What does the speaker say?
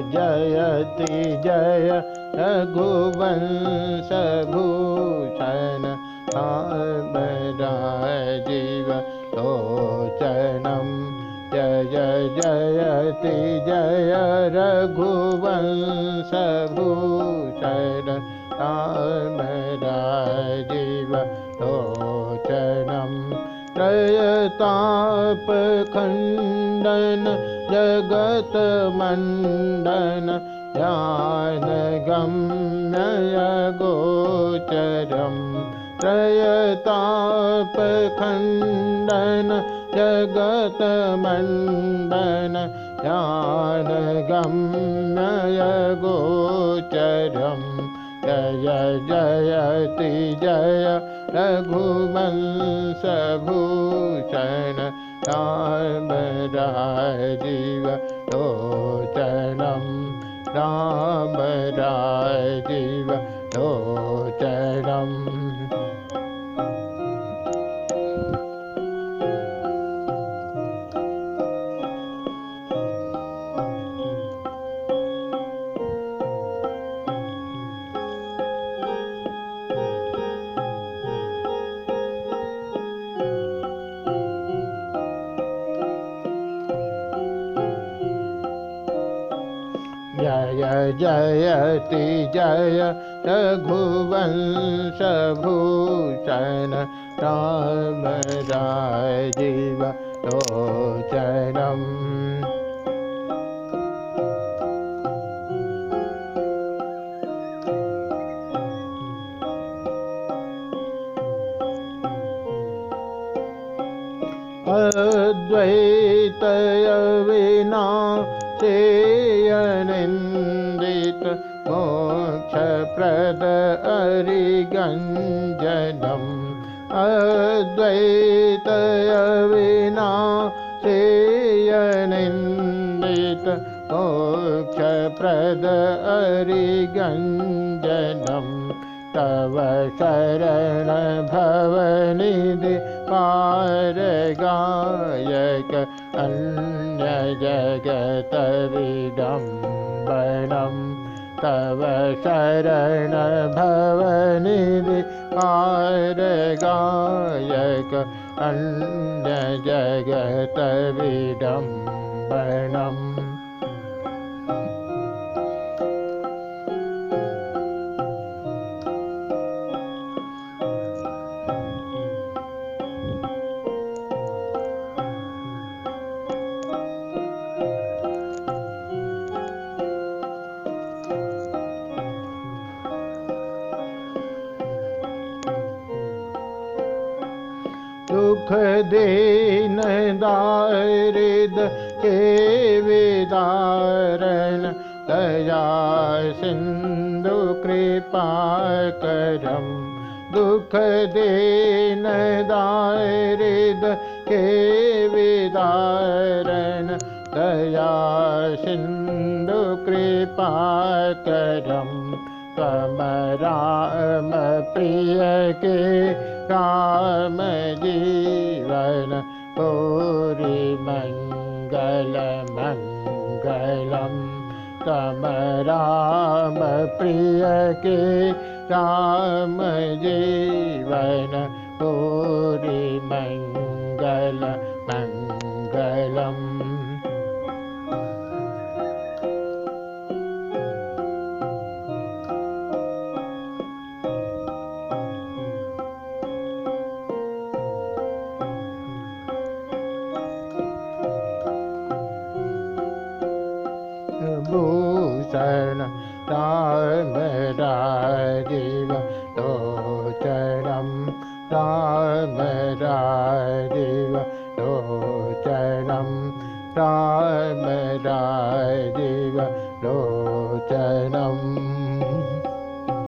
जयति जय रघुवंशभूषण जीव लोचनं जय जयति जय रघुवंशभूषण जीव लोचनम्। त्रयतापखण्डन जगतमण्डन ज्ञानगम्यय गोचरं त्रयतापखण्डन जगतमण्डन ज्ञानगम्यय गोचरम् जय जयति जय रघुवंशभूषण राम राजीव लोचनं जय जयति जय रघुवंशभूषण राम राजीव लोचनम् अद्वैतय विना निन्दित मोक्षप्रद अरिगञ्जनम् अद्वैतय विना निन्दित मोक्षप्रद अरिगञ्जनम् तव शरण भवनिधि पारगायक जगतविडम्बनं तव शरण भवनिधि पारगायक अन्य जगतविडम्बनम् दुख दीन दारिद के विदारण। दया सिंधु कृपा करम। दुख दीन दारिद के विदारण। दया सिंधु कृपा करम। राम प्रिय के राम जीवन पूरी मङ्गल मङ्गलम् तम राम प्रिय के राम जीवन पूरी मङ्गल राम राजीव लोचनं राम राजीव लोचनं राम राजीव